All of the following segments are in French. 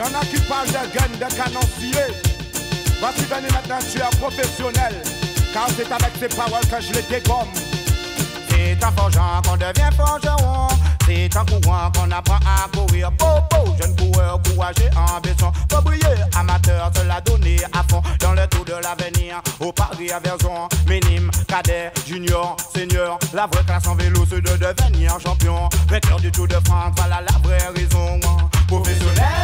Y'en a qui parlent de guns, de canonciers. Voici venir maintenant, tu es professionnel. Car c'est avec ces paroles que je les dégomme. C'est en forgeant qu'on devient forgeron. C'est en courant qu'on apprend à courir. Popo, jeune coureur, courageux, ambition. Faut briller, amateur, se la donner à fond. Dans le tour de l'avenir, au Paris à Verzon. Minime, cadet, junior, senior. La vraie classe en vélo, c'est de devenir champion. Vainqueur du Tour de France, voilà la vraie raison. Professionnel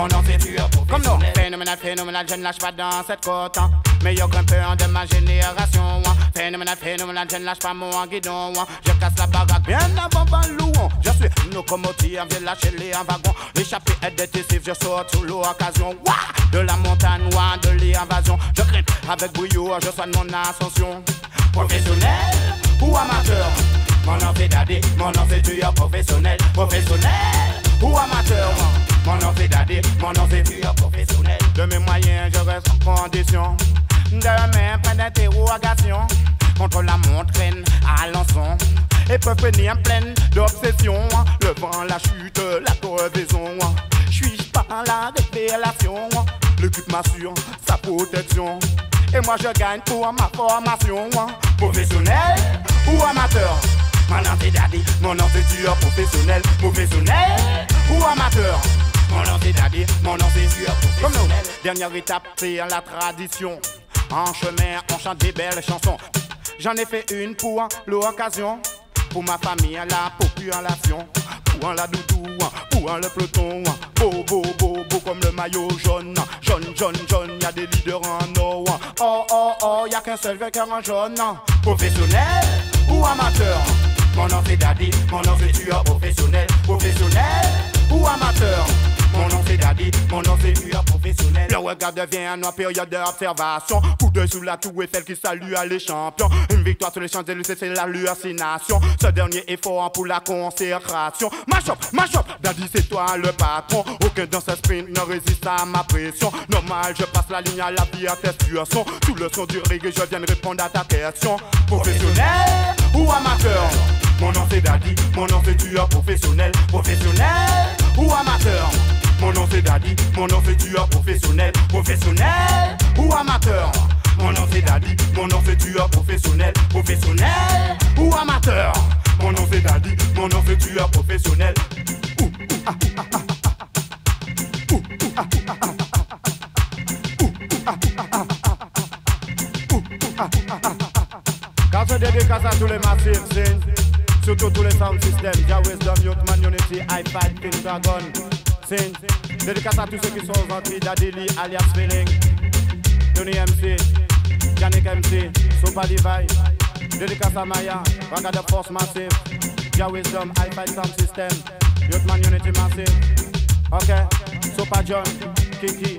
mon nom c'est Comme non, phénoménal, phénoménal, je ne lâche pas dans cette côte hein. Meilleur grimpeur de ma génération hein. Phénoménal, phénoménal, je ne lâche pas mon guidon hein. Je casse la baraque bien avant Balouon Je suis une locomotive, viens lâcher les en wagon. L'échappée est décisif, je saute sous l'occasion De la montagne, ouah, de l'invasion. Je grimpe avec brio, je soigne mon ascension. Professionnel ou amateur? Mon nom c'est Daddy, mon nom c'est tueur professionnel. Professionnel ou amateur? Mon nom c'est Daddy, mon nom c'est tueur professionnel. De mes moyens, je reste en condition de mes plein d'interrogations. Contre la montraine à l'enson. Et peuvent venir pleine d'obsession. Le vent, la chute, la crevaison. Suis-je pas la révélation? L'équipe m'assure sa protection. Et moi je gagne pour ma formation. Professionnel ou amateur? Mon nom c'est Daddy, mon nom c'est tueur professionnel. Professionnel ou amateur? Mon nom c'est Daddy, mon nom c'est tueur professionnel. Dernière étape, c'est la tradition. En chemin, on chante des belles chansons. J'en ai fait une pour l'occasion. Pour ma famille, la population. Pour la doudou, pour le peloton. Beau, beau, beau, beau comme le maillot jaune. Jaune, jaune, jaune, y a des leaders en or. Oh, oh, oh, y a qu'un seul vainqueur en jaune. Professionnel ou amateur? Mon nom c'est Daddy, mon nom c'est tueur professionnel. Professionnel regard devient en période d'observation. Coup d'œil sous la tour et celle qui salue à les champions. Une victoire sur les Champs-Élysées, c'est la hallucination. Ce dernier est fort pour la consécration. Mash up, Daddy c'est toi le patron. Aucun dans ce sprint ne résiste à ma pression. Normal, je passe la ligne à la vie à son. Sous le son du reggae, je viens de répondre à ta question. Professionnel ou amateur? Mon nom c'est Daddy, mon nom c'est tueur professionnel. Professionnel ou amateur? Mon nom c'est Daddy, mon nom c'est tueur professionnel. Professionnel ou amateur? Mon nom c'est Daddy, mon nom c'est tueur professionnel. Professionnel ou amateur? Mon nom c'est Daddy, mon nom c'est tueur professionnel. Quand je dédicace à tous les massifs, c'est surtout tous les sound systems, Jah Wisdom, Youth Man Unity, I Fight, King Dragon, sing. Dédicace à tous ceux qui sont gentils, Dadili, alias Feeling, Tony MC, Yannick MC, Super Divine. Dédicace à Maya, Raga de Force Massive, Jah Wisdom, I Fight Sound System, Youth Man Unity Massive. Ok, Super John, Kiki,